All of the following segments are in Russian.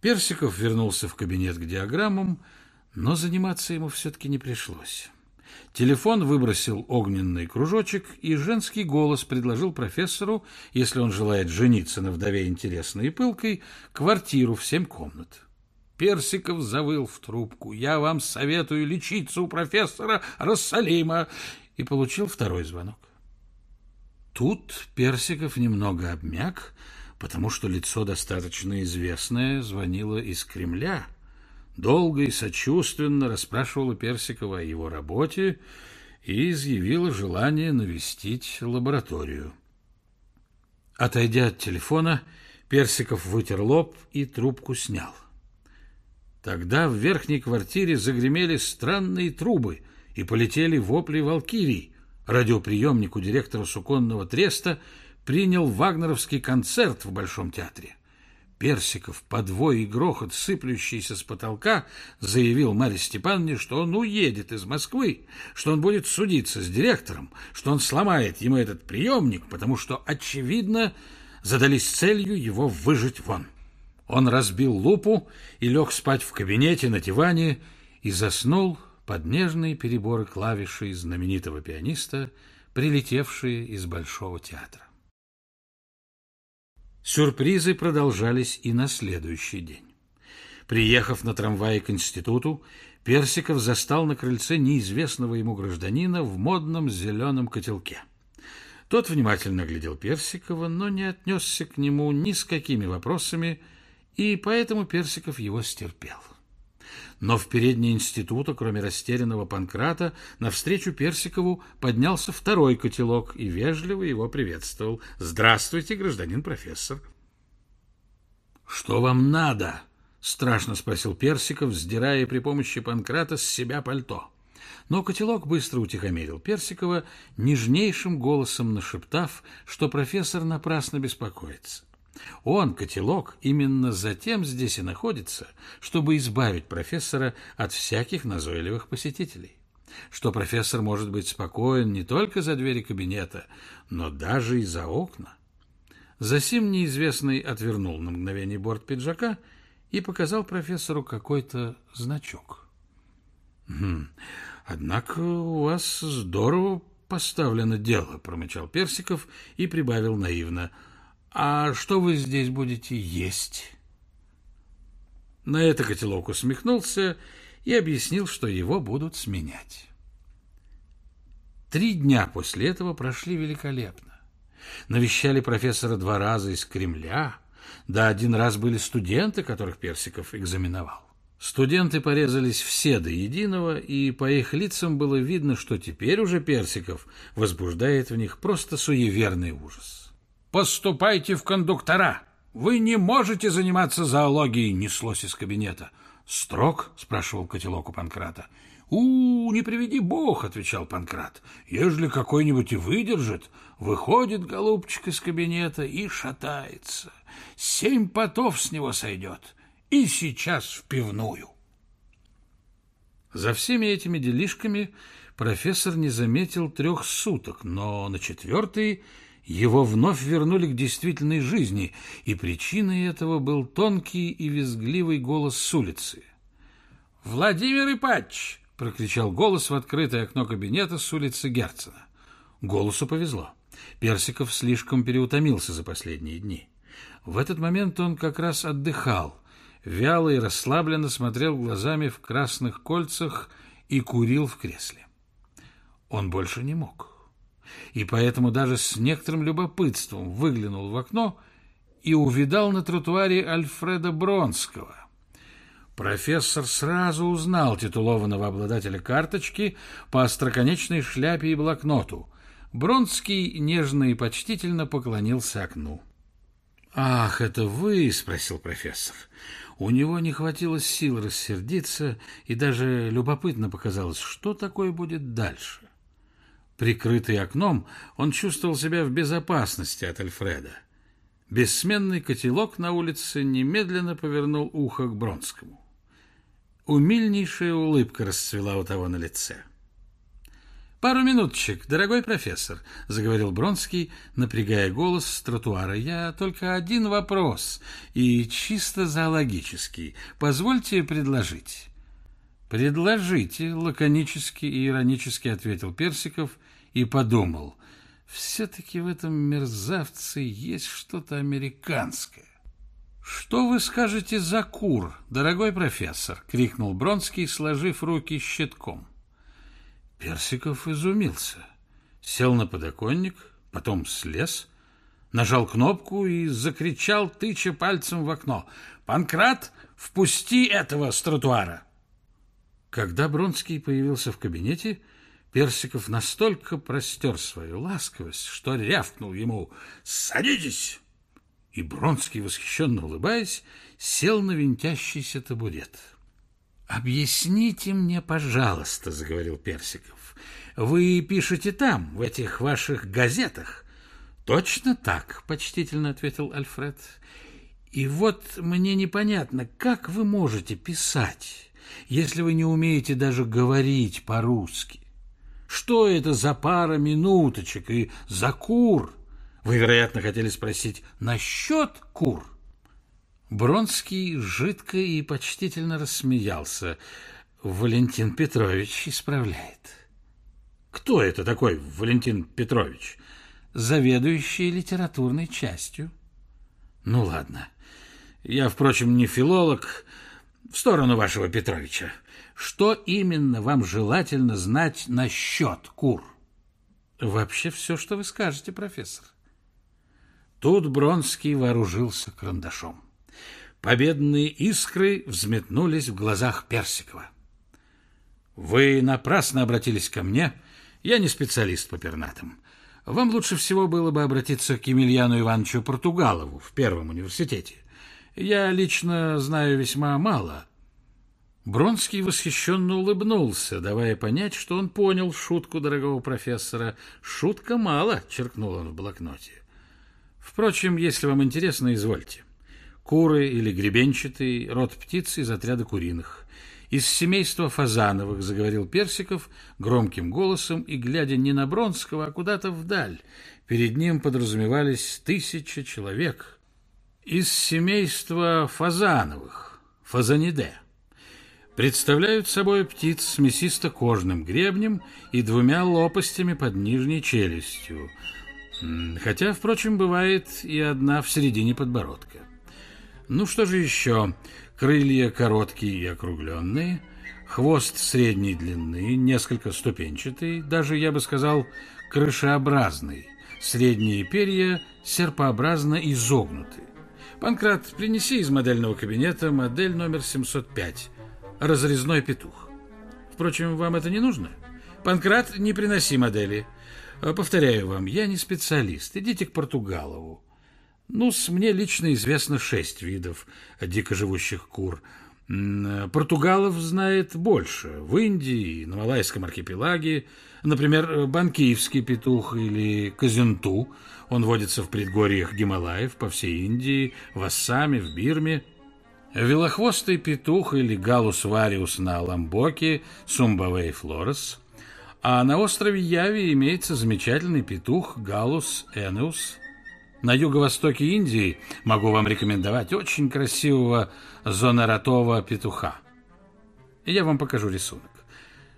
Персиков вернулся в кабинет к диаграммам, но заниматься ему все-таки не пришлось. Телефон выбросил огненный кружочек, и женский голос предложил профессору, если он желает жениться на вдове интересной и пылкой, квартиру в семь комнат. Персиков завыл в трубку. «Я вам советую лечиться у профессора Рассалима!» и получил второй звонок. Тут Персиков немного обмяк, потому что лицо достаточно известное звонило из Кремля. Долго и сочувственно расспрашивала Персикова о его работе и изъявила желание навестить лабораторию. Отойдя от телефона, Персиков вытер лоб и трубку снял. Тогда в верхней квартире загремели странные трубы и полетели вопли валькирий. Радиоприемник у директора суконного треста принял вагнеровский концерт в Большом театре. Персиков, подвой и грохот, сыплющийся с потолка, заявил Марье Степановне, что он уедет из Москвы, что он будет судиться с директором, что он сломает ему этот приемник, потому что, очевидно, задались целью его выжить вон. Он разбил лупу и лег спать в кабинете на диване и заснул под нежные переборы клавишей знаменитого пианиста, прилетевшие из Большого театра. Сюрпризы продолжались и на следующий день. Приехав на трамвае к институту, Персиков застал на крыльце неизвестного ему гражданина в модном зеленом котелке. Тот внимательно глядел Персикова, но не отнесся к нему ни с какими вопросами, и поэтому Персиков его стерпел. Но в передней института, кроме растерянного Панкрата, навстречу Персикову поднялся второй котелок и вежливо его приветствовал. «Здравствуйте, гражданин профессор!» «Что вам надо?» — страшно спросил Персиков, сдирая при помощи Панкрата с себя пальто. Но котелок быстро утихомирил Персикова, нежнейшим голосом нашептав, что профессор напрасно беспокоится. Он, котелок, именно затем здесь и находится, чтобы избавить профессора от всяких назойливых посетителей. Что профессор может быть спокоен не только за двери кабинета, но даже и за окна. Засим неизвестный отвернул на мгновение борт пиджака и показал профессору какой-то значок. «Хм, «Однако у вас здорово поставлено дело», — промычал Персиков и прибавил наивно — «А что вы здесь будете есть?» На это котелок усмехнулся и объяснил, что его будут сменять. Три дня после этого прошли великолепно. Навещали профессора два раза из Кремля, да один раз были студенты, которых Персиков экзаменовал. Студенты порезались все до единого, и по их лицам было видно, что теперь уже Персиков возбуждает в них просто суеверный ужас. Поступайте в кондуктора. Вы не можете заниматься зоологией, неслось из кабинета. Строк? спрашивал котелок у Панкрата. У, не приведи бог, отвечал Панкрат. Ежели какой-нибудь и выдержит, выходит голубчик из кабинета и шатается. Семь потов с него сойдет. И сейчас в пивную. За всеми этими делишками профессор не заметил трех суток, но на четвертый его вновь вернули к действительной жизни, и причиной этого был тонкий и визгливый голос с улицы. «Владимир Ипатч!» — прокричал голос в открытое окно кабинета с улицы Герцена. Голосу повезло. Персиков слишком переутомился за последние дни. В этот момент он как раз отдыхал, вяло и расслабленно смотрел глазами в красных кольцах и курил в кресле. Он больше не мог и поэтому даже с некоторым любопытством выглянул в окно и увидал на тротуаре Альфреда Бронского. Профессор сразу узнал титулованного обладателя карточки по остроконечной шляпе и блокноту. Бронский нежно и почтительно поклонился окну. «Ах, это вы?» — спросил профессор. У него не хватило сил рассердиться, и даже любопытно показалось, что такое будет дальше. Прикрытый окном, он чувствовал себя в безопасности от Альфреда. Бессменный котелок на улице немедленно повернул ухо к Бронскому. Умильнейшая улыбка расцвела у того на лице. «Пару минуточек, дорогой профессор», — заговорил Бронский, напрягая голос с тротуара. «Я только один вопрос, и чисто зоологический. Позвольте предложить». «Предложите», — лаконически и иронически ответил Персиков и подумал. «Все-таки в этом мерзавце есть что-то американское». «Что вы скажете за кур, дорогой профессор?» — крикнул Бронский, сложив руки щитком. Персиков изумился. Сел на подоконник, потом слез, нажал кнопку и закричал, тыча пальцем в окно. «Панкрат, впусти этого с тротуара!» Когда Бронский появился в кабинете, Персиков настолько простер свою ласковость, что рявкнул ему «Садитесь!» И Бронский, восхищенно улыбаясь, сел на винтящийся табурет. «Объясните мне, пожалуйста», — заговорил Персиков. «Вы пишете там, в этих ваших газетах?» «Точно так», — почтительно ответил Альфред. «И вот мне непонятно, как вы можете писать, если вы не умеете даже говорить по-русски? Что это за пара минуточек и за кур?» Вы, вероятно, хотели спросить насчет кур?» Бронский жидко и почтительно рассмеялся. Валентин Петрович исправляет. Кто это такой Валентин Петрович? Заведующий литературной частью. Ну ладно. Я, впрочем, не филолог. В сторону вашего Петровича. Что именно вам желательно знать насчет кур? Вообще все, что вы скажете, профессор. Тут Бронский вооружился карандашом. Победные искры взметнулись в глазах Персикова. «Вы напрасно обратились ко мне. Я не специалист по пернатым. Вам лучше всего было бы обратиться к Емельяну Ивановичу Португалову в Первом университете. Я лично знаю весьма мало». Бронский восхищенно улыбнулся, давая понять, что он понял шутку дорогого профессора. «Шутка мало», — черкнул он в блокноте. «Впрочем, если вам интересно, извольте». Куры или гребенчатый – род птиц из отряда куриных. Из семейства фазановых, заговорил Персиков громким голосом и, глядя не на Бронского, а куда-то вдаль. Перед ним подразумевались тысячи человек. Из семейства фазановых, фазаниде. Представляют собой птиц с мясисто-кожным гребнем и двумя лопастями под нижней челюстью. Хотя, впрочем, бывает и одна в середине подбородка. Ну что же еще? Крылья короткие и округленные, хвост средней длины, несколько ступенчатый, даже, я бы сказал, крышеобразный, средние перья серпообразно изогнуты. Панкрат, принеси из модельного кабинета модель номер 705, разрезной петух. Впрочем, вам это не нужно? Панкрат, не приноси модели. Повторяю вам, я не специалист, идите к Португалову. Ну, мне лично известно шесть видов дикоживущих кур. Португалов знает больше. В Индии, на Малайском архипелаге, например, банкиевский петух или казенту. Он водится в предгорьях Гималаев по всей Индии, в Ассаме, в Бирме. Велохвостый петух или галус вариус на Ламбоке, сумбавей флорес. А на острове Яви имеется замечательный петух галус энеус – на юго-востоке Индии могу вам рекомендовать очень красивого зонаратого петуха. Я вам покажу рисунок.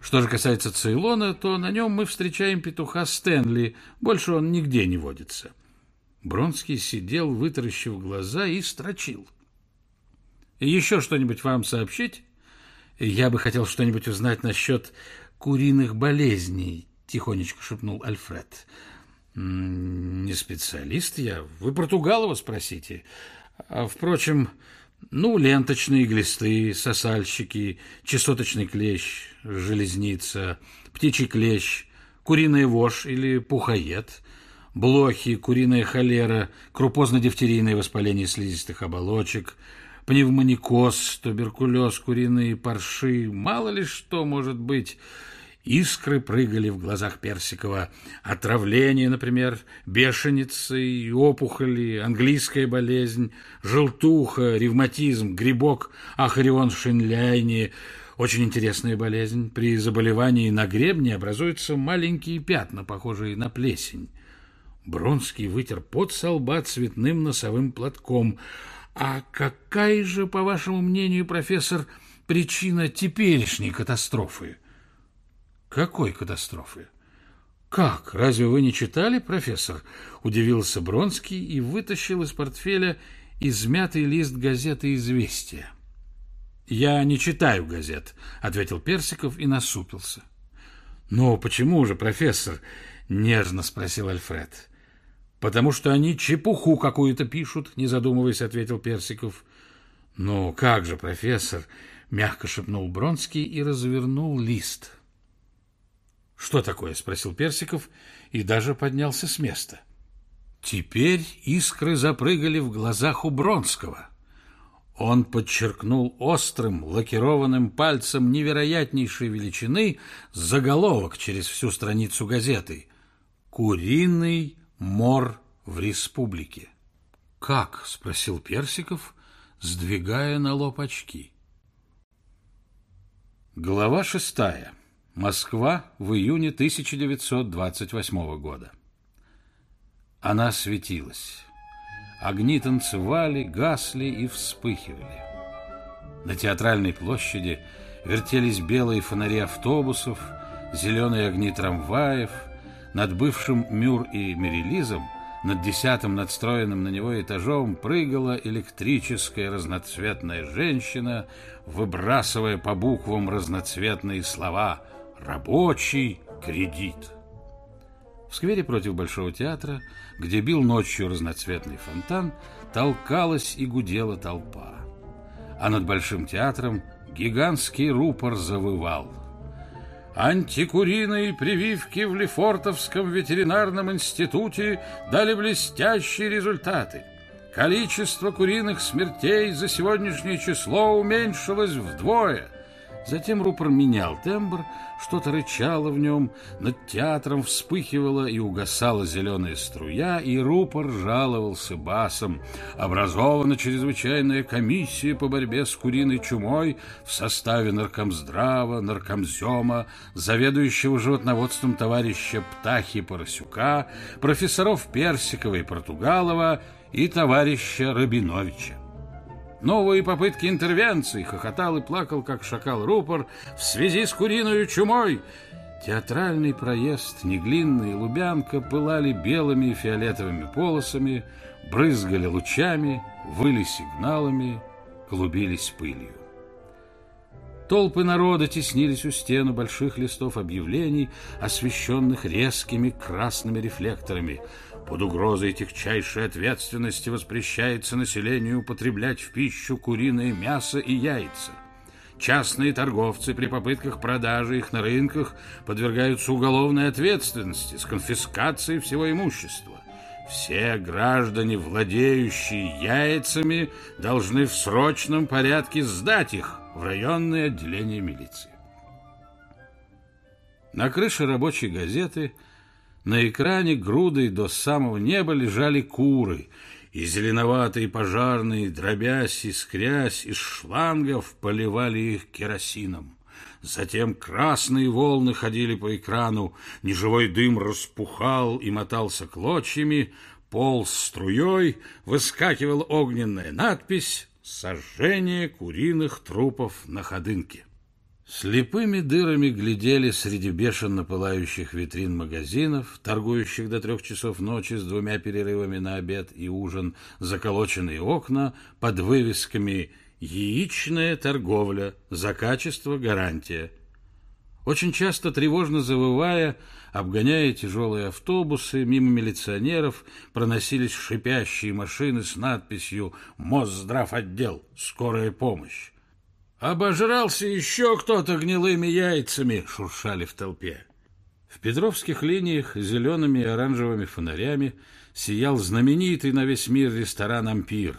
Что же касается Цейлона, то на нем мы встречаем петуха Стэнли. Больше он нигде не водится. Бронский сидел, вытаращив глаза, и строчил. «Еще что-нибудь вам сообщить? Я бы хотел что-нибудь узнать насчет куриных болезней», — тихонечко шепнул Альфред. Не специалист я. Вы Португалова спросите. А, впрочем, ну, ленточные глисты, сосальщики, чесоточный клещ, железница, птичий клещ, куриная вошь или пухоед, блохи, куриная холера, крупозно-дифтерийное воспаление слизистых оболочек, пневмоникоз, туберкулез, куриные парши, мало ли что может быть... Искры прыгали в глазах Персикова. Отравление, например, бешеницы, опухоли, английская болезнь, желтуха, ревматизм, грибок, ахарион в шинляйне, Очень интересная болезнь. При заболевании на гребне образуются маленькие пятна, похожие на плесень. Бронский вытер пот со лба цветным носовым платком. А какая же, по вашему мнению, профессор, причина теперешней катастрофы? Какой катастрофы? Как? Разве вы не читали, профессор? Удивился Бронский и вытащил из портфеля измятый лист газеты «Известия». «Я не читаю газет», — ответил Персиков и насупился. «Но почему же, профессор?» — нежно спросил Альфред. «Потому что они чепуху какую-то пишут», — не задумываясь, ответил Персиков. «Ну, как же, профессор?» — мягко шепнул Бронский и развернул лист. «Что такое?» — спросил Персиков и даже поднялся с места. Теперь искры запрыгали в глазах у Бронского — он подчеркнул острым, лакированным пальцем невероятнейшей величины заголовок через всю страницу газеты «Куриный мор в республике». «Как?» — спросил Персиков, сдвигая на лоб очки. Глава шестая. Москва в июне 1928 года. Она светилась. Огни танцевали, гасли и вспыхивали. На театральной площади вертелись белые фонари автобусов, зеленые огни трамваев. Над бывшим Мюр и Мерилизом, над десятым надстроенным на него этажом, прыгала электрическая разноцветная женщина, выбрасывая по буквам разноцветные слова «рабочий кредит». В сквере против Большого театра, где бил ночью разноцветный фонтан, толкалась и гудела толпа. А над Большим театром гигантский рупор завывал. Антикуриные прививки в Лефортовском ветеринарном институте дали блестящие результаты. Количество куриных смертей за сегодняшнее число уменьшилось вдвое – Затем рупор менял тембр, что-то рычало в нем, над театром вспыхивала и угасала зеленая струя, и рупор жаловался басом. Образована чрезвычайная комиссия по борьбе с куриной чумой в составе наркомздрава, наркомзема, заведующего животноводством товарища Птахи Поросюка, профессоров Персикова и Португалова и товарища Рабиновича. Новые попытки интервенции, хохотал и плакал, как шакал рупор, в связи с куриной чумой. Театральный проезд, Неглинная и Лубянка пылали белыми и фиолетовыми полосами, брызгали лучами, выли сигналами, клубились пылью. Толпы народа теснились у стены больших листов объявлений, освещенных резкими красными рефлекторами – под угрозой тягчайшей ответственности воспрещается населению употреблять в пищу куриное мясо и яйца. Частные торговцы при попытках продажи их на рынках подвергаются уголовной ответственности с конфискацией всего имущества. Все граждане, владеющие яйцами, должны в срочном порядке сдать их в районное отделение милиции. На крыше рабочей газеты – на экране грудой до самого неба лежали куры, и зеленоватые пожарные, дробясь и скрясь из шлангов, поливали их керосином. Затем красные волны ходили по экрану, неживой дым распухал и мотался клочьями, пол струей, выскакивала огненная надпись «Сожжение куриных трупов на ходынке». Слепыми дырами глядели среди бешено пылающих витрин магазинов, торгующих до трех часов ночи с двумя перерывами на обед и ужин, заколоченные окна под вывесками «Яичная торговля, за качество гарантия». Очень часто, тревожно завывая, обгоняя тяжелые автобусы, мимо милиционеров проносились шипящие машины с надписью «Мосздравотдел. Скорая помощь». «Обожрался еще кто-то гнилыми яйцами!» — шуршали в толпе. В петровских линиях зелеными и оранжевыми фонарями сиял знаменитый на весь мир ресторан «Ампир»,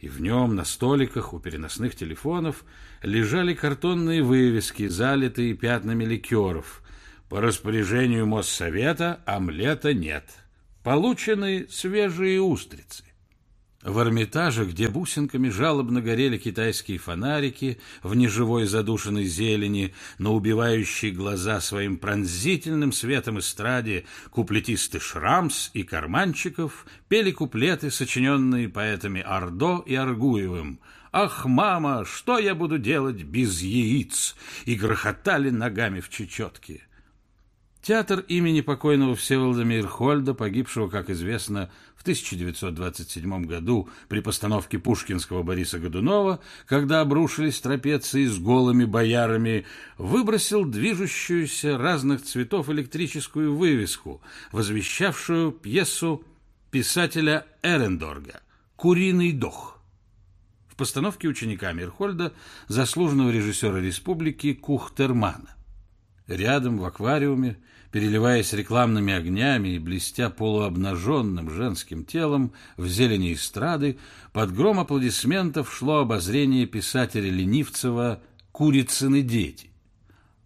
и в нем на столиках у переносных телефонов лежали картонные вывески, залитые пятнами ликеров. По распоряжению Моссовета омлета нет. Получены свежие устрицы. В Эрмитаже, где бусинками жалобно горели китайские фонарики в неживой задушенной зелени, на убивающей глаза своим пронзительным светом эстраде куплетисты Шрамс и Карманчиков пели куплеты, сочиненные поэтами Ордо и Аргуевым «Ах, мама, что я буду делать без яиц?» и грохотали ногами в чечетке. Театр имени покойного Всеволода Мейрхольда, погибшего, как известно, в 1927 году при постановке пушкинского Бориса Годунова, когда обрушились трапеции с голыми боярами, выбросил движущуюся разных цветов электрическую вывеску, возвещавшую пьесу писателя Эрендорга «Куриный дох». В постановке ученика Мирхольда заслуженного режиссера республики Кухтермана. Рядом в аквариуме, переливаясь рекламными огнями и блестя полуобнаженным женским телом в зелени эстрады, под гром аплодисментов шло обозрение писателя Ленивцева «Курицыны дети».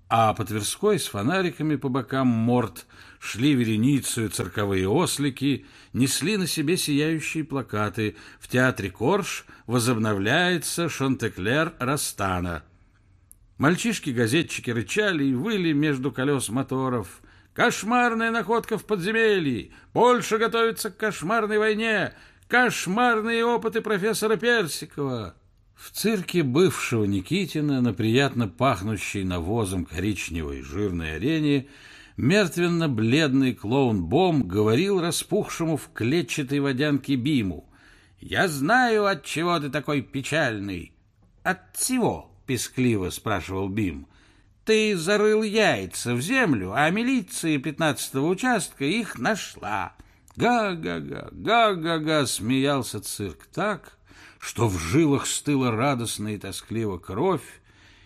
А по Тверской с фонариками по бокам морд шли вереницею цирковые ослики, несли на себе сияющие плакаты «В театре Корж возобновляется Шантеклер Растана», Мальчишки-газетчики рычали и выли между колес моторов. «Кошмарная находка в подземелье! Польша готовится к кошмарной войне! Кошмарные опыты профессора Персикова!» В цирке бывшего Никитина на приятно пахнущей навозом коричневой жирной арене мертвенно-бледный клоун Бом говорил распухшему в клетчатой водянке Биму. «Я знаю, от чего ты такой печальный. От всего!» — пескливо спрашивал Бим. «Ты зарыл яйца в землю, а милиция пятнадцатого участка их нашла». «Га-га-га, га-га-га!» — смеялся цирк так, что в жилах стыла радостно и тоскливо кровь,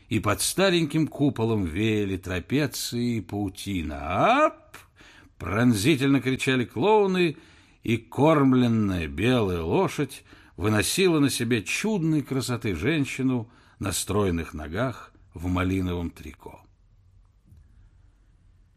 и под стареньким куполом веяли трапеции и паутина. «Ап!» — пронзительно кричали клоуны, и кормленная белая лошадь выносила на себе чудной красоты женщину — на стройных ногах в малиновом трико.